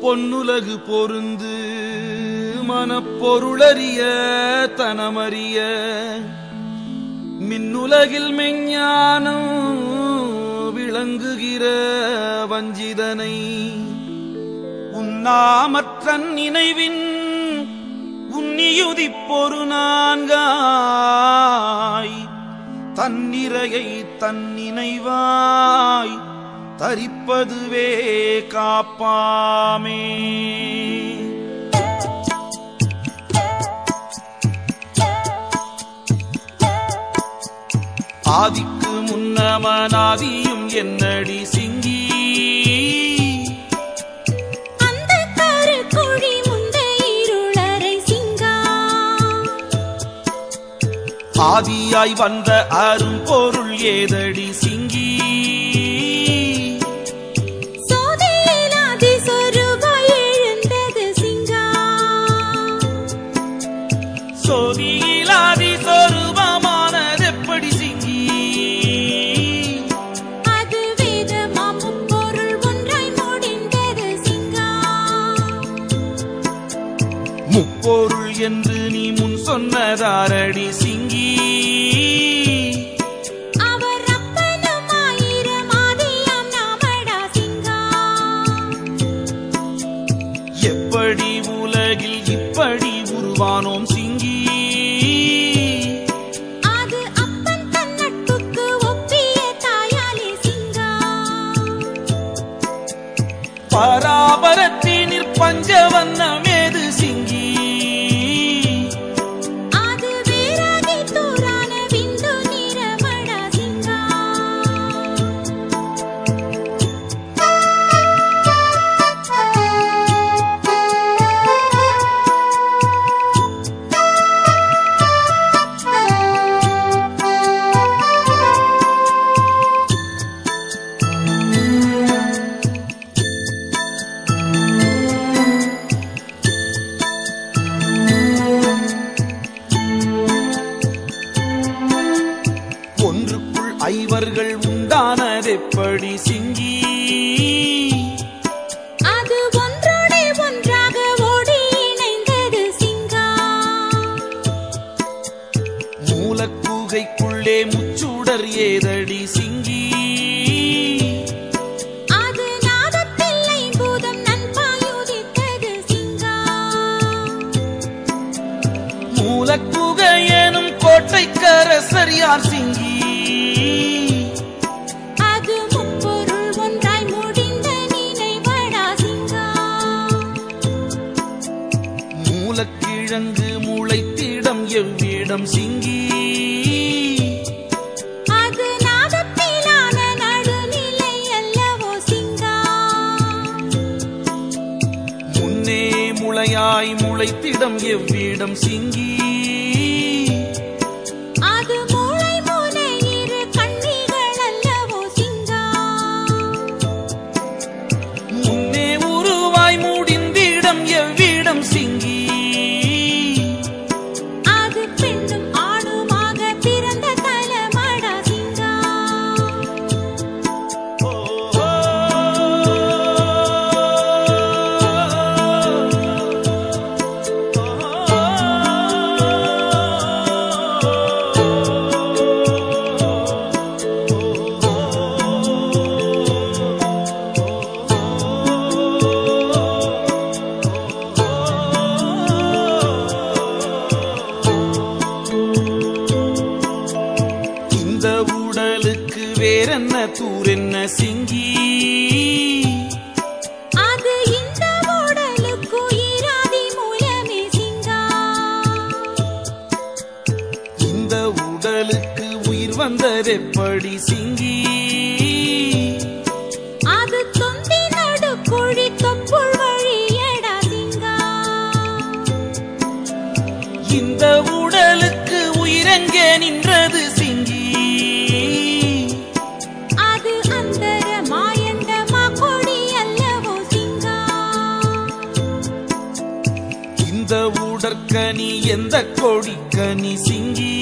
பொன்னுலகு பொருந்து மனப்பொருளறிய தனமறிய மின்னுலகில் மெஞ்ஞானம் விளங்குகிற வஞ்சிதனை உண்ணாமற்றன் நினைவின் உன்னியுதிப்பொரு நான்காய் தன்னிறையை தன்னினைவாய் தரிப்பதுவே காப்பாமே. ஆதிக்கு முன்னமனாதியும் என்னடி சிங்கி ஆதியாய் வந்த அரும் பொருள் ஏதடி சிங்கி. சோதியிலாதி சொருபமானது எப்படி சிங்கி? அது வேதமாமும் பொருள் ஒன்றாய் முடிந்தது சிங்கா. முப்பொருள் என்று நீ முன் சொன்னதாரடி சிங்கி பராபரத்தினிற் பஞ்சவண்ணமேது ஐவர்கள் உண்டானதெப்படி சிங்கி? அது ஒன்றோடே ஒன்றாக ஓடி இணைந்தது சிங்கா. மூலக்கூகைக்குள்ளே முச்சூடர் ஏதடி சிங்கி? அது நாதத்தில்லை பூதம் நன்பாயுதித்தது சிங்கா. மூலக்கூகை எனும் கோட்டைக்கரசர் யார் சிங்கி? மூலக்கிழங்கு முளைத்திடம் எவ்விடம் சிங்கி. முளையாய் முளைத்திடம் எவ்விடம் சிங்கி. வந்ததெப்படி சிங்கி? அது தொந்தி நடுக்குழி தொப்புள் வழியடா சிங்கா. இந்த உடலுக்கு உயிரெங்கே நின்றது சிங்கி? அது அந்தர மாயண்டமா கொடி அல்லவோ சிங்கா. இந்த உடற்கனி எந்த கொடிக்கனி சிங்கி?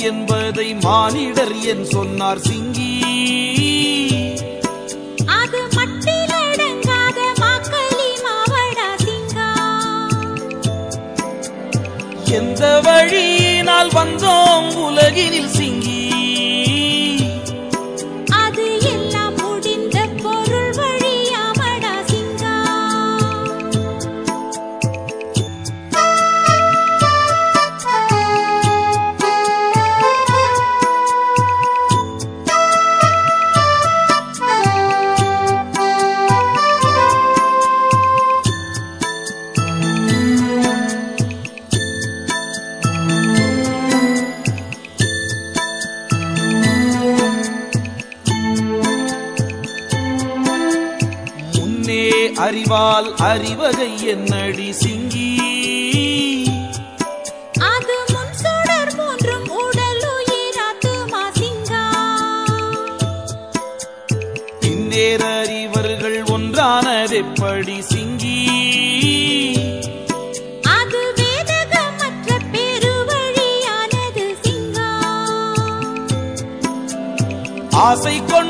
என்பதை மானிடர் என் சொன்னார் சிங்கி. அது மட்டிலடங்காத மாக்களி மாவடா சிங்கா. எந்த வழியினால் வந்தோம் உலகினில் சிங்கி. அறிவகை என்னடி சிங்கி? அறிவர்கள் ஒன்றானதெப்படி சிங்கா? ஆசை கொண்டு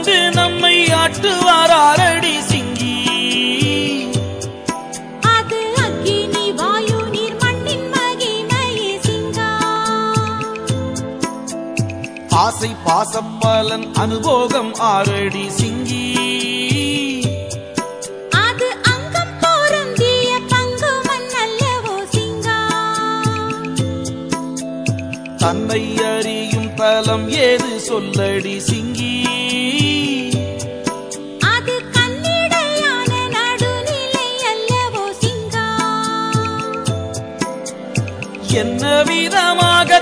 ஆசை பாசப்பலன் அனுபோகம் ஆரடி சிங்கி. தன்னை அறியும் தலம் ஏது சொல்லடி சிங்கி. அது கண்ணிடையான நடுநிலை அல்லவோ சிங்கா? என்ன விதமாக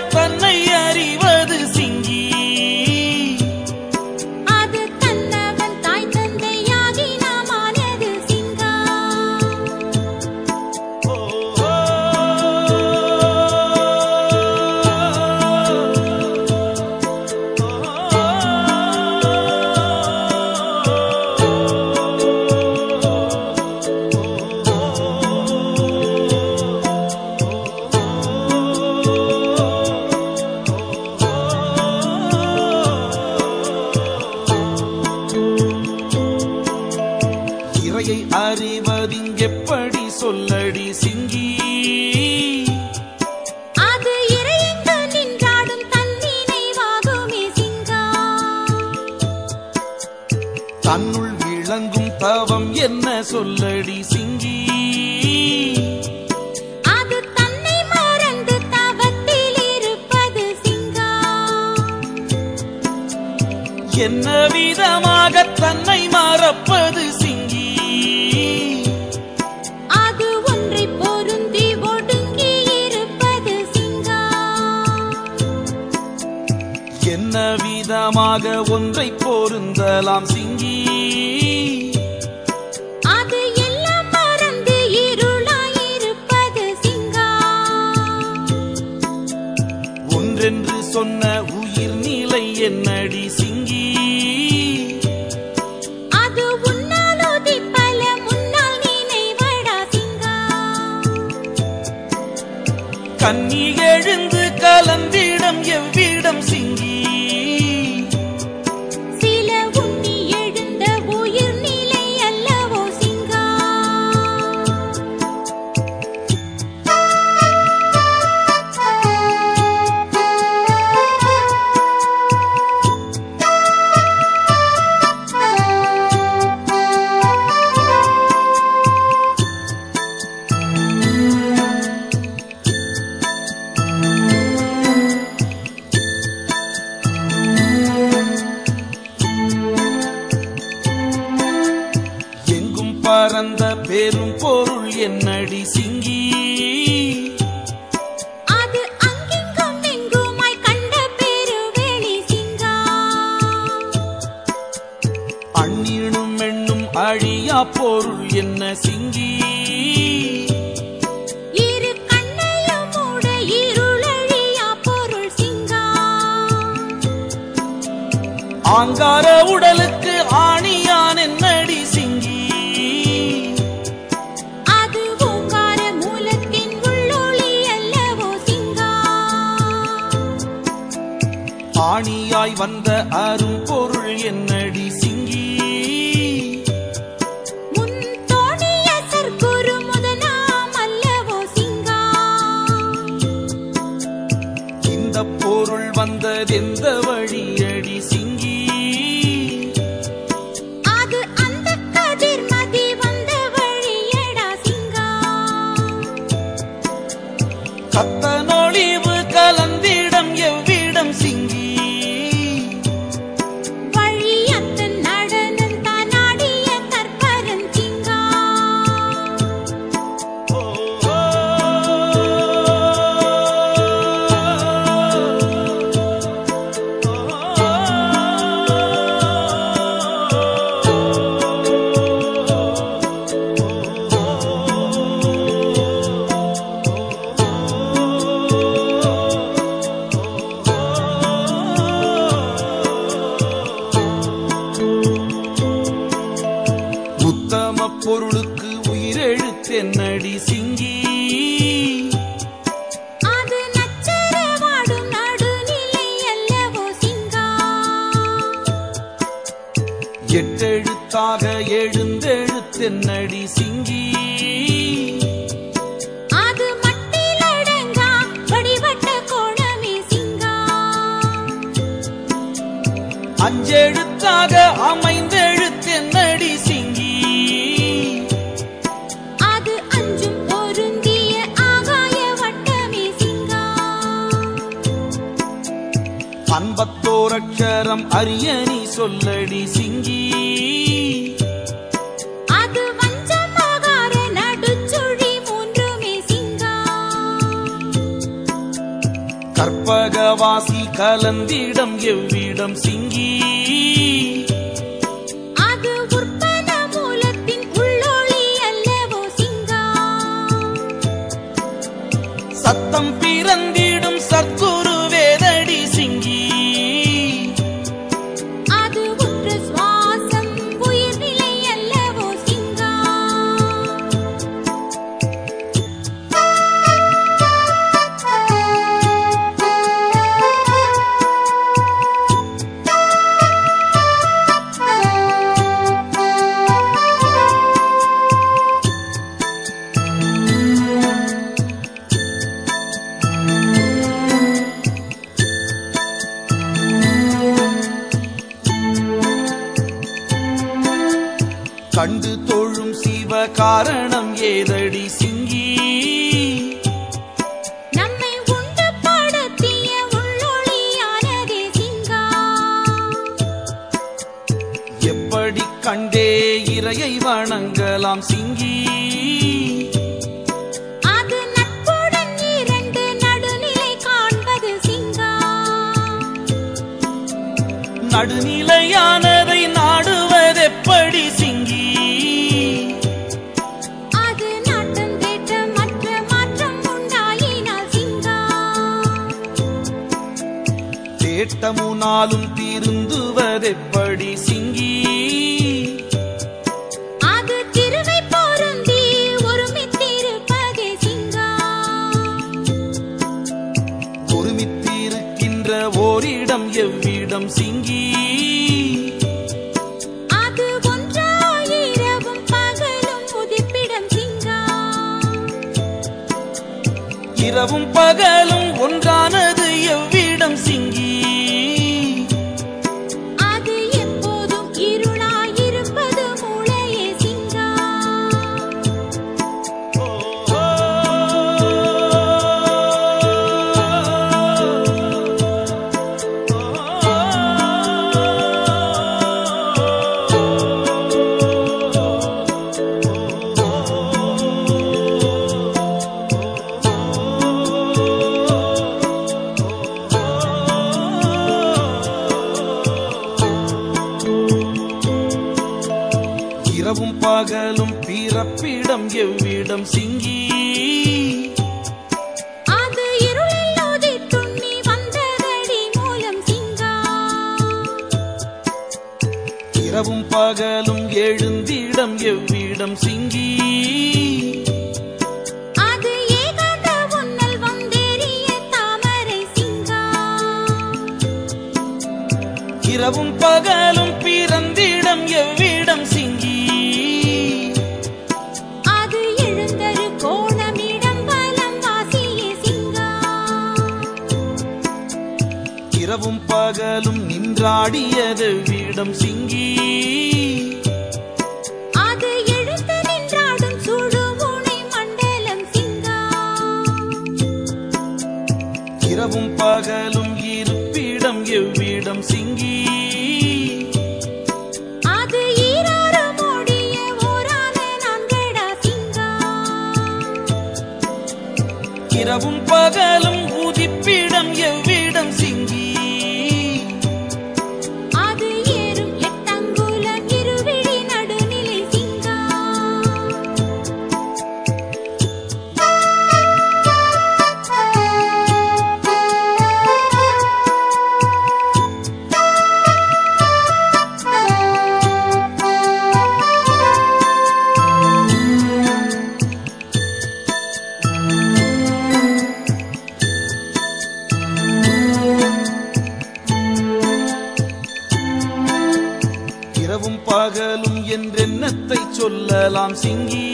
விதமாக ஒன்றை பொருந்தலாம் சிங்கி. அது எல்லாம் மறந்து இருளாயிருப்பது சிங்கா. ஒன்றென்று சொன்ன உயிர் நிலை என்னடி சிங்கி. கன்னி எழுந்து கலந்திடம் எவ்விடம் பறந்த பெரும் பொருள் என்னடி சிங்கி? அண்ணினும் எண்ணும் அழியா பொருள் என்ன சிங்கி? இரு கண்ணையும் மூட இருளழியா பொருள் சிங்கா? ஆங்கார உடலுக்கு ஆணியாய் வந்த அரும்பொருள் என்னடி சிங்கி? பொருள் வந்தது எந்த வழியே எட்டெழுத்தாக எழுந்தெழுத்தென்னடி சிங்கி? அது மட்டிலடங்கா வடிவட்ட கோணமே சிங்கா. அஞ்செழுத்தாக அமைந்தெழுத்தென்னடி சிங்கி? அது அஞ்சும் பொருந்திய ஆகாய வட்டமே சிங்கா. அன்பத்தோர் அரியணி சொல்லடி சிங்கி. கற்பகவாசி கலந்திடம் எவ்விடம் சிங்கி. நடுநிலையானதை நாடுவதெப்படி சிங்கி? தேட்டமுனாலும் திருந்துவதெப்படி இரவும் பகலும் பகலும் பிறப்பிடம் எவ்விடம் சிங்கி? இரவும் பகலும் எழுந்திடம் எவ்விடம் சிங்கி. இரவும் பகலும் பகலும் நின்றாடியது வீடம் சிங்கி. இரவும் பகலும் இருப்பிடம் எவ்விடம் சிங்கா. இரவும் பகலும் சொல்லலாம் சிங்கி.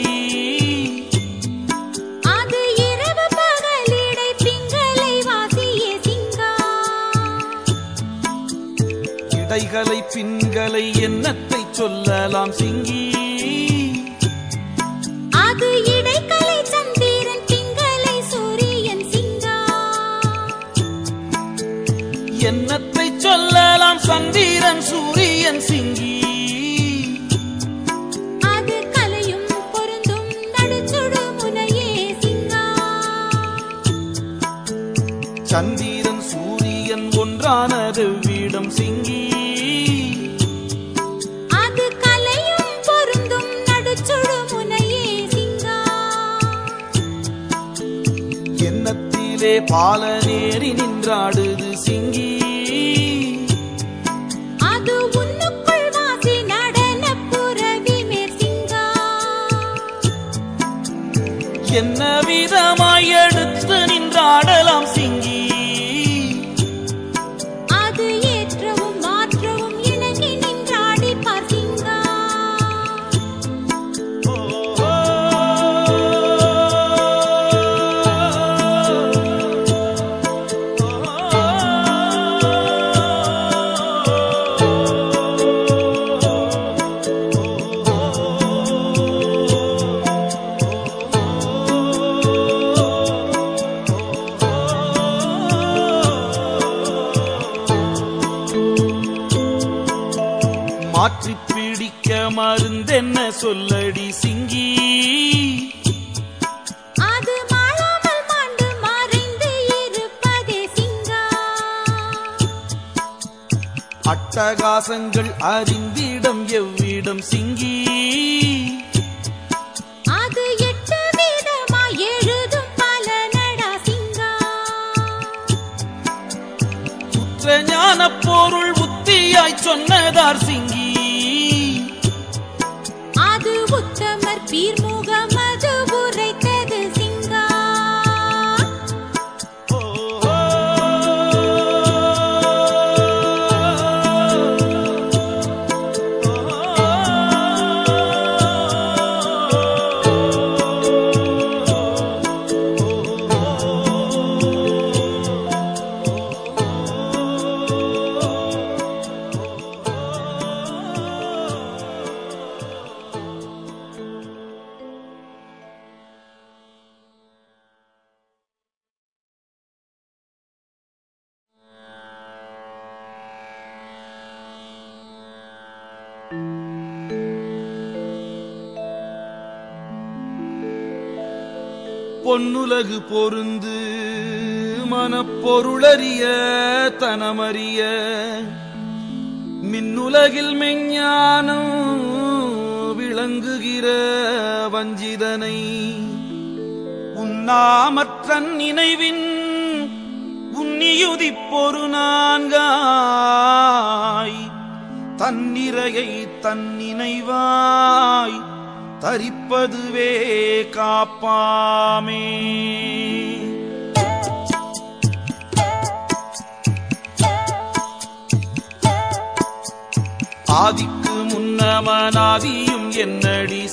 இடைகளை பின்களை என்னத்தை சொல்லலாம் சிங்கி. அது இடைக்கலை சந்திரன் பிங்களை சூரியன் சிங்கா. என்னத்தை சொல்லலாம் சந்திரன் சூரியன் சிங்கி. சந்திரன் சூரியன் ஒன்றானது வீடம் சிங்கி. அது கலையும் பொருந்தும் நடுச்சுடு முனையே சிங்கா. எண்ணத்திலே பாலநேறி நின்றாடுது சிங்கி. அது உன்னுக்குள் வாசி நடன புரவி மேற் சிங்கா. என்ன விதமாய் எடுத்து நின்றாடலாம் சிங்கி அட்டகாசங்கள் அறிந்திடம் எவ்விடம் சிங்கி? அது எட்டு வீதமாய் எழுதும் பல நடா சிங்கா. உற்ற ஞான பொருள் உத்தியாய் சொன்னதார் சிங்கி. அது உத்தமர் பீர்முகம் பொன்னுலகு பொருந்து மனப்பொருளறிய தனமறிய மின்னுலகில் மெஞ்ஞானம் விளங்குகிற வஞ்சிதனை உண்ணாமற்ற நினைவின் உன்னியுதி பொரு நான்காய் தன்னிறையை தன்னினைவாய் தரிப்பதுவே காப்பாமே. ஆதிக்கு முன்னமனாதியும் என்னடி